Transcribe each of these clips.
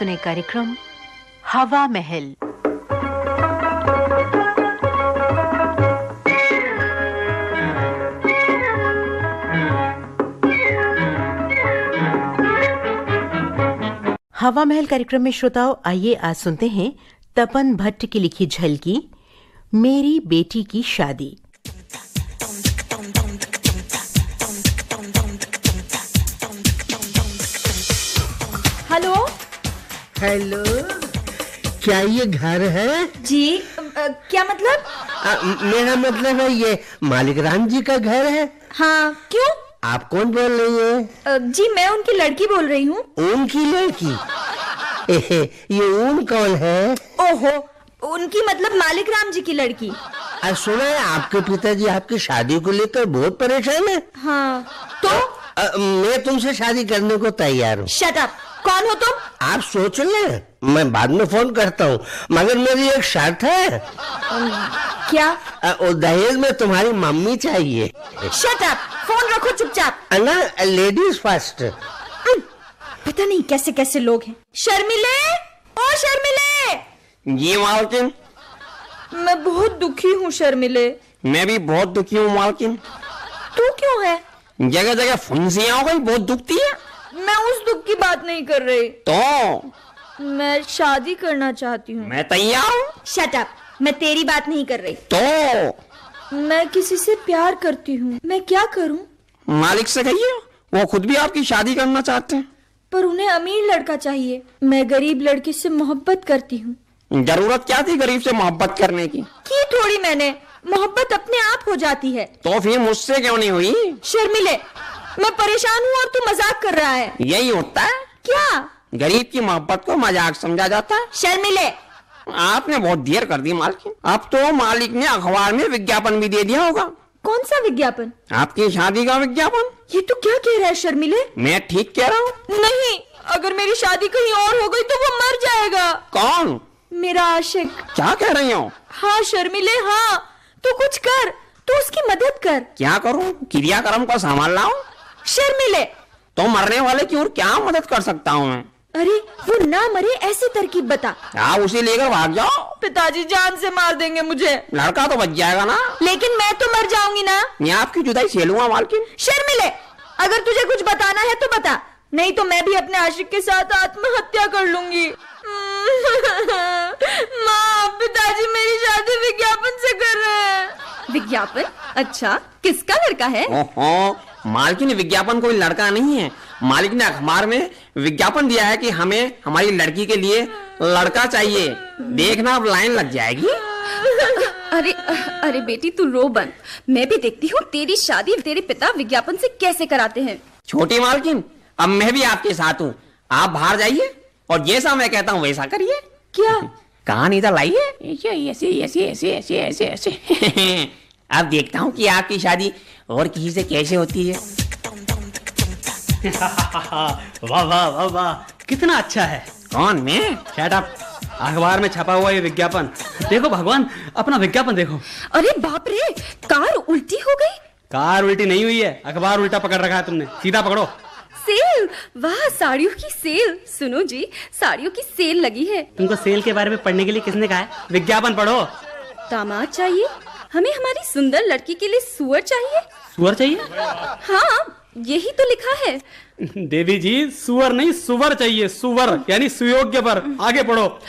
सुने कार्यक्रम, हवा महल। हवा महल कार्यक्रम में श्रोताओं, आइए आज सुनते हैं तपन भट्ट की लिखी झलकी, मेरी बेटी की शादी। हेलो। क्या ये घर है? जी अ, क्या मतलब? आ, मेरा मतलब है ये मालिक राम जी का घर है। हाँ क्यों? आप कौन बोल रही हैं? जी मैं उनकी लड़की बोल रही हूँ। ऊन की लड़की? एहे, ये ऊन कौन है? ओहो उनकी मतलब मालिक राम जी की लड़की। आ, सुना है आपके पिताजी आपकी शादी को लेकर बहुत परेशान है। हाँ तो? आ, मैं तुमसे शादी करने को तैयार हूँ। शट अप कौन हो तुम? आप सोच ले। मैं बाद में फ़ोन करता हूँ। मगर मेरी एक शर्त है। क्या? दहेज में तुम्हारी मम्मी चाहिए। शट अप फ़ोन रखो चुपचाप। ना लेडीज़ फ़र्स्ट पता नहीं कैसे कैसे लोग हैं। शर्मिले? ओ शर्मिले! जी मालकिन। मैं बहुत दुखी हूँ शर्मिले। मैं भी बहुत दुखी हूँ मालकिन। तू क्यों है? जगह जगह फुंसियाँ हो गई बहुत दुखती है मैं उस दुख की बात नहीं कर रही। तो? मैं शादी करना चाहती हूँ। मैं तैयार हूँ। शट अप मैं तेरी बात नहीं कर रही। तो? मैं किसी से प्यार करती हूँ। मैं क्या करूँ? मालिक से कहिए वो खुद भी आपकी शादी करना चाहते हैं। पर उन्हें अमीर लड़का चाहिए। मैं गरीब लड़के से मोहब्बत करती हूँ। ज़रूरत क्या थी गरीब से मोहब्बत करने की? की थोड़ी मैंने। मोहब्बत अपने आप हो जाती है। तो फिर मुझसे क्यों नहीं हुई? शर्मिले मैं परेशान हूँ और तू मज़ाक कर रहा है। यही होता है। क्या? गरीब की मोहब्बत को मज़ाक समझा जाता है। शर्मिले। आपने बहुत देर कर दी मालकिन अब तो मालिक ने अखबार में विज्ञापन भी दे दिया होगा। कौन सा विज्ञापन? आपकी शादी का विज्ञापन। ये तू क्या कह रहा है शर्मिले? मैं ठीक कह रहा हूँ। नहीं अगर मेरी शादी कहीं और हो गई तो वो मर जाएगा। कौन? मेरा आशिक। क्या कह रही हो? हाँ शर्मिले हाँ। तू कुछ कर तू उसकी मदद कर। क्या करूँ? क्रियाक्रम को संभाल लाऊं? शर्मिले तो मरने वाले की और क्या मदद कर सकता हूँ मैं? अरे वो ना मरे ऐसी तरकीब बता। आप उसे लेकर भाग जाओ। पिताजी जान से मार देंगे मुझे। लड़का तो बच जाएगा ना। लेकिन मैं तो मर जाऊँगी ना। मैं आपकी जुदाई झेलूँगा मालकिन। शर्मिले अगर तुझे कुछ बताना है तो बता। नहीं तो मैं भी अपने आशिक के साथ आत्महत्या कर लूँगी। माँ पिताजी मेरी शादी विज्ञापन से कर हैं विज्ञापन? अच्छा किसका लड़का है? ओहो मालकिन विज्ञापन कोई लड़का नहीं है। मालिक ने अखबार में विज्ञापन दिया है कि हमें हमारी लड़की के लिए लड़का चाहिए। देखना अब लाइन लग जाएगी। अरे अरे बेटी तू रो बंद। मैं भी देखती हूँ तेरी शादी तेरे पिता विज्ञापन से कैसे कराते हैं। छोटी मालकिन अब मैं भी आपके साथ हूँ। आप बाहर जाइए और जैसा मैं कहता हूँ वैसा करिए। क्या? कहानी इधर लाइए ऐसे ऐसे ऐसे ऐसे ऐसे ऐसे ऐसे। अब देखता हूँ कि आपकी शादी और किसी से कैसे होती है। वाह वाह वाह वाह। कितना अच्छा है। कौन मैं? शट अप अखबार में छपा हुआ ये विज्ञापन। देखो भगवान अपना विज्ञापन देखो। अरे बाप रे कार उल्टी हो गई। कार उल्टी नहीं हुई है अखबार उल्टा पकड़ रखा है तुमने। सीधा पकड़ो। सेल? वाह साड़ियों की सेल। सुनो जी साड़ियों की सेल लगी है। तुमको सेल के बारे में पढ़ने के लिए किसने कहा है? विज्ञापन पढ़ो। दामाद चाहिए? हमें हमारी सुंदर लड़की के लिए सुअर चाहिए। सुअर चाहिए? हाँ यही तो लिखा है। देवी जी सुअर नहीं सुवर चाहिए सुवर यानी सुयोग्य पर। आगे पढ़ो।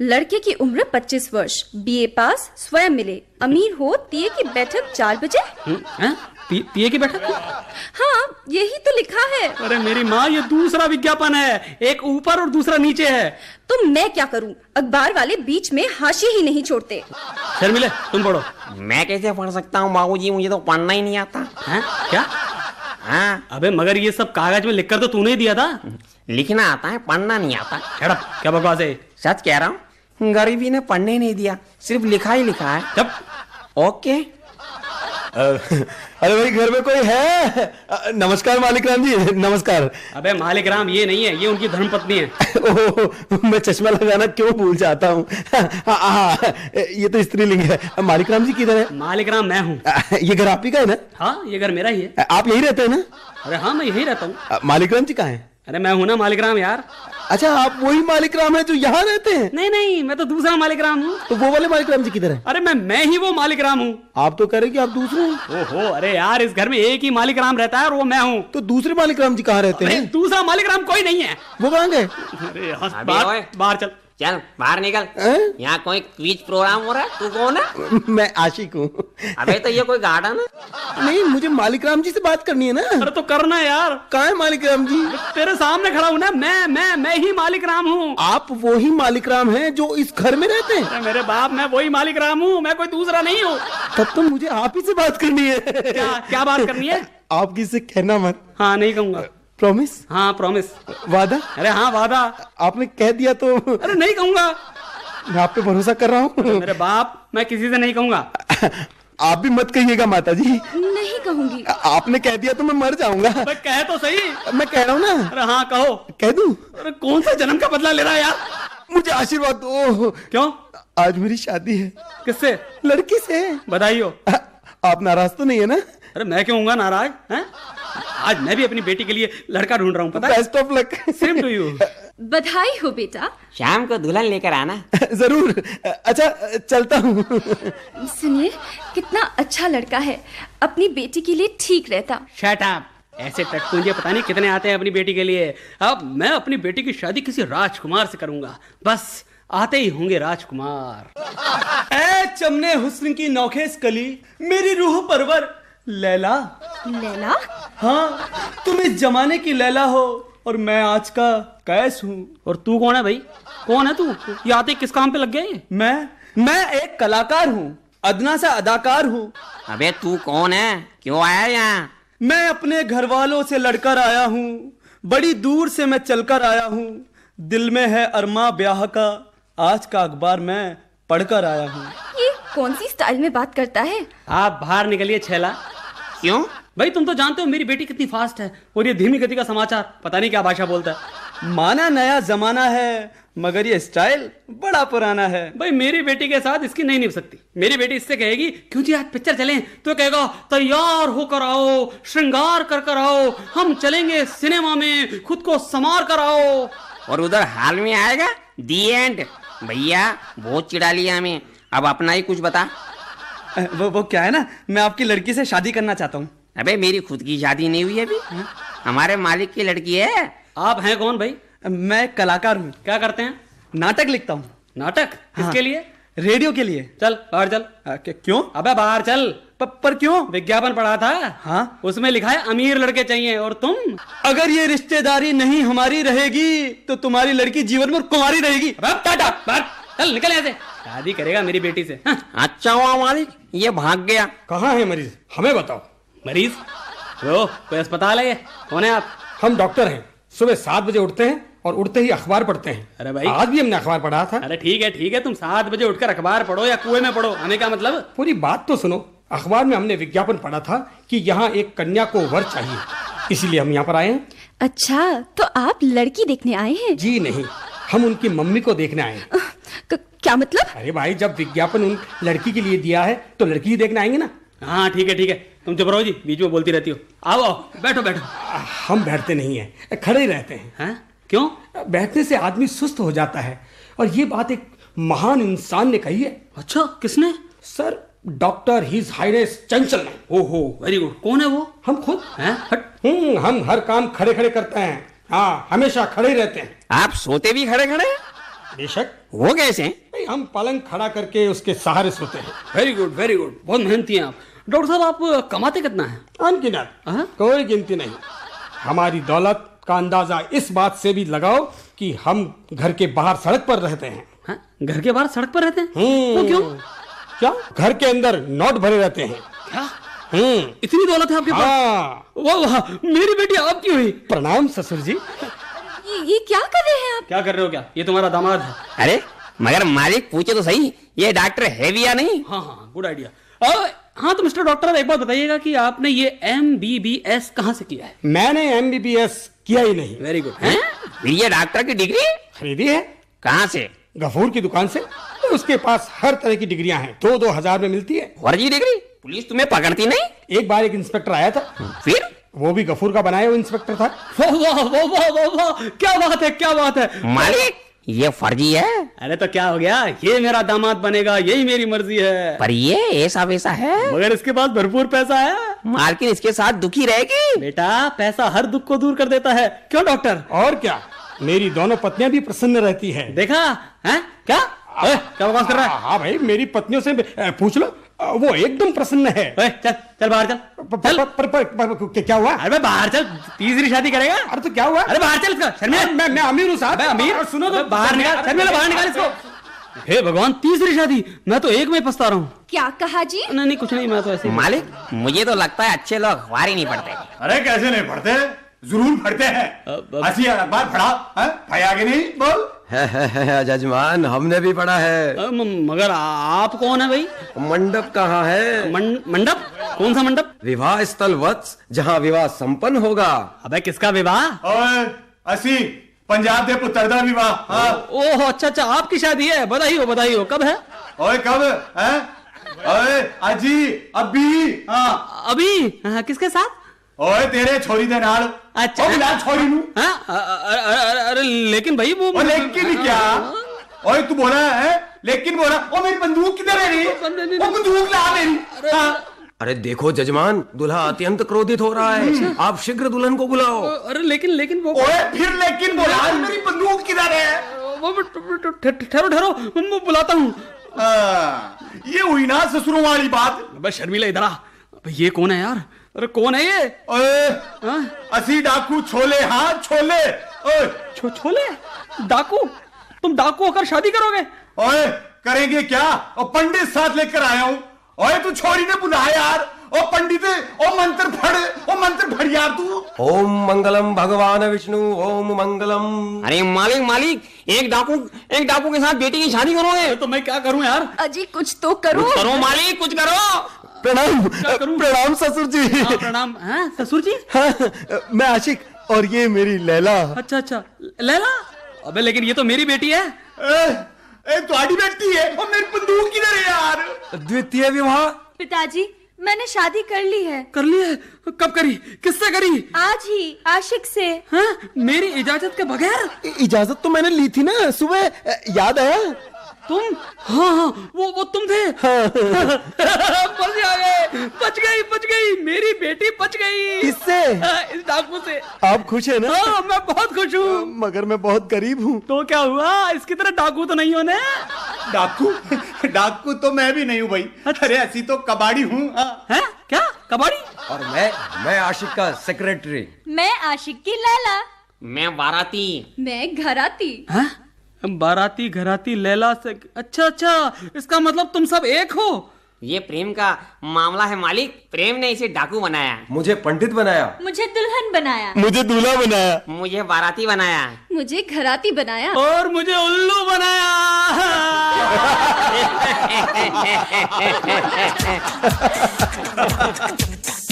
लड़के की उम्र 25 वर्ष। बीए पास स्वयं मिले। अमीर हो तीये की बैठक चार बजे। हम्म, हैं? पी, पिए की बैठक? हाँ यही तो लिखा है। अरे मेरी माँ ये दूसरा विज्ञापन है। एक ऊपर और दूसरा नीचे है। तो मैं क्या करूँ? अखबार वाले बीच में हाशिए ही नहीं छोड़ते। शर्मिले तुम पढ़ो। मैं कैसे पढ़ सकता हूँ बाबूजी? मुझे तो पढ़ना ही नहीं आता। हैं? क्या? हाँ। अबे मगर ये सब कागज़ में लिखकर तो तूने ही दिया था। लिखना आता है पढ़ना नहीं आता। छड़प क्या बकवास है? सच कह रहा हूँ गरीबी ने पढ़ने नहीं दिया सिर्फ़ लिखा ही लिखा है। जब ओके। अरे भाई घर में कोई है? नमस्कार मालिक राम जी नमस्कार। अबे मालिक राम ये नहीं है ये उनकी धर्मपत्नी है। ओह मैं चश्मा लगाना क्यों भूल जाता हूँ? हाँ, हाँ, ये तो स्त्रीलिंग है। मालिक राम जी किधर है? मालिक राम मैं हूँ। ये घर आप ही का है ना? हाँ ये घर मेरा ही है। आप यही रहते हैं ना? अरे हाँ मैं यही रहता हूँ। मालिक राम जी कहाँ है? अरे मैं हूँ ना मालिक राम यार। अच्छा आप वही मालिक राम है जो यहाँ रहते हैं? नहीं नहीं मैं तो दूसरा मालिक राम हूँ। तो वो वाले मालिक राम जी किधर है? अरे मैं मैं ही वो मालिक राम हूँ। आप तो कह रहे कि आप दूसरे हैं। ओहो अरे यार इस घर में एक ही मालिक राम रहता है और वो मैं हूँ। तो दूसरे मालिक राम जी कहाँ रहते हैं? दूसरा मालिक राम कोई नहीं है। वो कहाँ गए? अरे। बाहर चल। चल बाहर निकल। यहाँ कोई क्विज प्रोग्राम हो रहा है? तू कौन है? मैं आशिक हूँ। अबे तो ये कोई गार्डन है? नहीं मुझे मालिक राम जी से बात करनी है ना। अरे तो करना यार। कहाँ है मालिक राम जी तेरे सामने खड़ा हूँ ना। मैं मैं मैं ही मालिक राम हूँ। आप वो ही मालिक राम है जो इस घर में रहते हैं? मेरे बाप मैं वही मालिक राम हूँ। मैं कोई दूसरा नहीं हूँ। तब तो मुझे आप ही से बात करनी है। क्या क्या बात करनी है? आप किसी से कहना मत। हाँ नहीं कहूँगा। प्रॉमिस हाँ प्रॉमिस वादा? अरे हाँ वादा. आपने कह दिया तो अरे नहीं कहूँगा. मैं आप पे भरोसा कर रहा हूँ। मेरे बाप मैं किसी से नहीं कहूँगा. आप भी मत कहिएगा माता जी नहीं कहूँगी। आपने कह दिया तो मैं मर जाऊँगा। अबे कह तो सही. मैं कह रहा हूँ ना। अरे हाँ कहो. कह दूँ? अरे कौन सा जन्म का बदला ले रहा है यार? मुझे आशीर्वाद दो। क्यों? आज मेरी शादी है। किससे? लड़की से। बधाई हो आप नाराज़ तो नहीं है ना? अरे मैं क्यों होऊँगा नाराज़ हैं? आज मैं भी अपनी बेटी के लिए लड़का ढूंढ रहा हूँ पता best of luck same to you बधाई हो बेटा। शाम को दुल्हन लेकर आना। ज़रूर। अच्छा चलता हूँ। सुनिए कितना अच्छा लड़का है। अपनी बेटी के लिए ठीक रहता। शट अप ऐसे टटपुंजे पता नहीं कितने आते हैं अपनी बेटी के लिए। अब मैं अपनी बेटी की शादी किसी राजकुमार से करूँगा। बस आते ही होंगे राजकुमार। ए चमने हुस्न की नौखेस कली मेरी रूह परवर। लैला? लैला? हाँ तुम इस जमाने की लैला हो और मैं आज का कैस हूँ। और तू कौन है भाई? कौन है तू? ये आते किस काम पे लग ये मैं मैं एक कलाकार हूँ अदना सा अदाकार हूँ। अबे तू कौन है? क्यों आया यहाँ? मैं अपने घर वालों से लड़कर आया हूँ बड़ी दूर से मैं चलकर आया हूँ। दिल में है अरमा ब्याह का आज का अखबार मैं पढ़कर आया हूँ। कौन सी स्टाइल में बात करता है? आप बाहर निकलिए छेला। क्यों? भाई तुम तो जानते हो मेरी बेटी कितनी फास्ट है और ये धीमी गति का समाचार पता नहीं क्या भाषा बोलता है। माना नया जमाना है मगर ये स्टाइल बड़ा पुराना है। भाई मेरी बेटी के साथ इसकी नहीं निभ सकती। मेरी बेटी इससे कहेगी क्यों जी आज पिक्चर चलें तो कहेगा तैयार होकर आओ श्रृंगार कर कर आओ हम चलेंगे सिनेमा में खुद को संवार कर आओ। और उधर हाल में आएगा दी एंड भैया बहुत चिड़ा लिया हमें। अब अपना ही कुछ बता। वो वो क्या है ना? मैं आपकी लड़की से शादी करना चाहता हूँ। अबे मेरी खुद की शादी नहीं हुई अभी। हमारे मालिक की लड़की है। आप हैं कौन भाई? मैं कलाकार हूँ। क्या करते हैं? नाटक लिखता हूँ। नाटक? हाँ। किसके लिए? रेडियो के लिए। चल बाहर चल। आ, क्या- क्यों? अबे बाहर चल। प, पर क्यों? विज्ञापन पढ़ा था। हाँ। उसमें लिखा है अमीर लड़के चाहिए और तुम? अगर ये रिश्तेदारी नहीं हमारी रहेगी तो तुम्हारी लड़की जीवन में कुमारी रहेगी। टाटा बाहर। चल निकल यहाँ से। शादी करेगा मेरी बेटी से। हाँ, अच्छा हुआ मालिक ये भाग गया। कहाँ है मरीज़? हमें बताओ। मरीज़? वो कोई अस्पताल है ये? कौन है आप? हम डॉक्टर हैं। सुबह सात बजे उठते हैं और उठते ही अखबार पढ़ते हैं। अरे भाई। आज भी हमने अखबार पढ़ा था। अरे ठीक है ठीक है तुम सात बजे उठकर अखबार पढ़ो या कुएँ में पढ़ो। हमें क्या मतलब? पूरी बात तो सुनो। अखबार में हमने विज्ञापन पढ़ा था कि यहाँ एक कन्या को वर चाहिए। इसीलिए हम यहाँ पर आए हैं। अच्छा तो आप लड़की देखने आए हैं? जी नहीं हम उनकी मम्मी को देखने आए हैं। क्या मतलब? अरे भाई जब विज्ञापन उन लड़की के लिए दिया है तो लड़की ही देखने आएँगे ना। हाँ ठीक है ठीक है। तुम चुप रहो जी बीच में बोलती रहती हो। आओ आओ बैठो बैठो। हम बैठते नहीं हैं खड़े ही रहते हैं। हैं? क्यों? बैठने से आदमी सुस्त हो जाता है और ये बात एक महान इंसान ने कही है। अच्छा किसने? सर डॉक्टर हिज हाइनेस चंचल ओहो वेरी गुड। कौन है वो? हम खुद। हैं? हट। हम्म हम हर काम खड़े खड़े करते हैं। हाँ हमेशा खड़े ही रहते हैं। आप सोते भी खड़े खड़े बेशक। वो कैसे हम पलंग खड़ा करके उसके सहारे सोते हैं। वेरी गुड वेरी गुड बहुत मेहनती हैं आप। डॉक्टर साहब आप कमाते कितना है? अनगिनत हाँ? कोई गिनती नहीं। हमारी दौलत का अंदाज़ा इस बात से भी लगाओ कि हम घर के बाहर सड़क पर रहते हैं। हैं? घर के बाहर सड़क पर रहते हैं? हम्म। वो क्यों? क्या? घर के अंदर नोट भरे रहते हैं। क्या? हम्म। इतनी दौलत है आपके पास? हाँ। वाह वाह मेरी बेटी आपकी हुई। प्रणाम ससुर जी। ये, ये क्या कर रहे हैं आप? क्या कर रहे हो क्या? ये तुम्हारा दामाद है। अरे मगर मालिक पूछे तो सही ये डॉक्टर है भी या नहीं? हाँ हाँ गुड आइडिया हाँ तो मिस्टर डॉक्टर एक बात बताइएगा कि आपने ये एम बी बी एस कहाँ से किया है? मैंने एम बी बी एस किया ही नहीं। वेरी गुड हैं? फिर ये डॉक्टर की डिग्री खरीदी है। कहाँ से? गफूर की दुकान से। तो उसके पास हर तरह की डिग्रियाँ हैं। दो दो हज़ार में मिलती है। फर्जी डिग्री पुलिस तुम्हें पकड़ती नहीं? एक बार एक इंस्पेक्टर आया था। फिर? वो भी गफूर का बनाया हुआ इंस्पेक्टर था। वाह वाह वाह वाह वाह। क्या बात है क्या बात है। मालिक ये फर्जी है? अरे तो क्या हो गया? ये मेरा दामाद बनेगा यही मेरी मर्ज़ी है। पर ये ऐसा वैसा है? मगर इसके पास भरपूर पैसा है। मालकिन इसके साथ दुखी रहेगी? बेटा पैसा हर दुख को दूर कर देता है। क्यों डॉक्टर? और क्या? मेरी दोनों पत्नियाँ भी प्रसन्न रहती है। देखा? है? क्या? क्या बकवास कर रहा है? हाँ भाई मेरी पत्नियों से पूछ लो। वो एकदम प्रसन्न है। चल चल बाहर चल। प- पर, पर, पर, पर, क्या हुआ? अरे बाहर चल तीसरी शादी करेगा। अरे तो क्या हुआ? अरे बाहर चल इसका शर्मिला। मैं मैं अमीर हूँ साहब। अमीर। सुनो तो। बाहर निकाल शर्मिला बाहर निकाल इसको। हे भगवान तीसरी शादी मैं तो एक में पछता रहा हूँ। क्या कहा जी? नहीं नहीं कुछ नहीं मैं तो ऐसे मालिक मुझे तो लगता है अच्छे लोग अखबार ही नहीं पढ़ते। अरे कैसे नहीं पढ़ते? ज़रूर पढ़ते हैं। अखबार पढ़ा भाई आगे नहीं बोल। है, है, है, जजमान हमने भी पढ़ा है। मगर आप कौन है भाई? मंडप कहाँ है? मंडप? कौन सा मंडप? विवाह स्थल वत्स जहाँ विवाह संपन्न होगा। अबे किसका विवाह? असी पंजाब दे पुत्र दा विवाह हाँ। ओह अच्छा अच्छा आपकी शादी है बधाई हो बधाई हो कब है? ओए कब है? ओए अजी अभी हाँ। अभी? हाँ, किसके साथ? ओए तेरे छोरी दे नाल। अच्छा। ओ मिला छोरी नु। हाँ? अ- अ- अ- अरे अरे लेकिन भाई वो ओ लेकिन क्या? ओए तू बोला है? लेकिन बोला ओ मेरी बंदूक किधर है रे? ओ बंदूक ला मेरी। हाँ। अरे देखो जजमान दूल्हा अत्यंत क्रोधित हो रहा है। आप शीघ्र दुल्हन को बुलाओ। अरे लेकिन लेकिन वो ओए फिर लेकिन बोला मेरी बंदूक किधर है? वो वो- वो- ठहरो ठहरो मैं बुलाता हूँ। हाँ, ये हुई ना ससुरों वाली बात। बस शर्मिला इधर आ। ये कौन है यार? अरे कौन है ये? ओए हाँ? असी डाकू छोले हाँ छोले। ओए। छो छोले? डाकू? तुम डाकू होकर शादी करोगे? ओए करेंगे क्या? और पंडित साथ लेकर आया हूँ। ओए तू छोरी ने बुलाया यार। ओ पंडित ओ मंत्र फड़। ओ मंत्र फड़ यार तू। ओम मंगलम भगवान विष्णु। ओम मंगलम। अरे मालिक मालिक एक डाकू एक डाकू के साथ बेटी की शादी करोगे? तो मैं क्या करूँ यार? अजी कुछ तो करो। कुछ करो मालिक कुछ करो। प्रणाम। प्रणाम ससुर जी हाँ, प्रणाम। हाँ ससुर जी हाँ, मैं आशिक और ये मेरी लैला। अच्छा अच्छा। लैला? अबे लेकिन ये तो मेरी बेटी है। ए, ए तुम्हारी बेटी है? और मेरी बंदूक किधर है यार? द्वितीय विवाह पिताजी मैंने शादी कर ली है। कर ली है? कब करी? किससे करी? आज ही आशिक से। हाँ मेरी इजाज़त के बगैर? इजाज़त तो मैंने ली थी ना सुबह। याद आया? तुम? हाँ हाँ वो वो तुम थे। बच गई मेरी बेटी बच गई। किससे? हाँ, इस डाकू से। आप खुश है ना? हाँ मैं बहुत खुश हूँ। मगर मैं बहुत गरीब हूँ। तो क्या हुआ? इसकी तरह डाकू तो नहीं होने? डाकू? डाकू तो मैं भी नहीं हूँ भाई। अच्छा। अरे ऐसी तो कबाड़ी हूँ। हाँ। क्या? कबाड़ी? और मैं मैं आशिक का सेक्रेटरी मैं आशिक की लैला। मैं बाराती। मैं घर आती हैं? बाराती घराती लैला से अच्छा अच्छा इसका मतलब तुम सब एक हो? ये प्रेम का मामला है मालिक। प्रेम ने इसे डाकू बनाया। मुझे पंडित बनाया। मुझे दुल्हन बनाया। मुझे दूल्हा बनाया। मुझे बाराती बनाया। मुझे घराती बनाया। और मुझे उल्लू बनाया।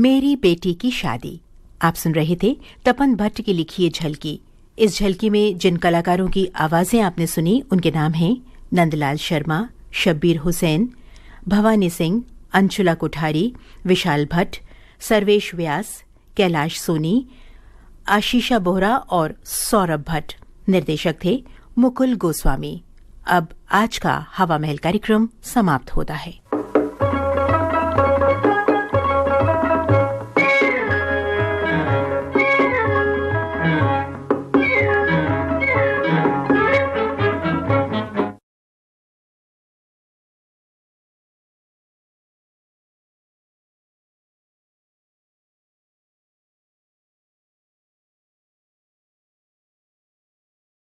मेरी बेटी की शादी। आप सुन रहे थे तपन भट्ट की लिखी झलकी। इस झलकी में जिन कलाकारों की आवाज़ें आपने सुनी, उनके नाम हैं नंदलाल शर्मा, शब्बीर हुसैन, भवानी सिंह, अंशुला कोठारी, विशाल भट्ट, सर्वेश व्यास, कैलाश सोनी, आशीषा बोहरा और सौरभ भट्ट। निर्देशक थे मुकुल गोस्वामी। अब आज का हवा महल कार्यक्रम समाप्त होता है।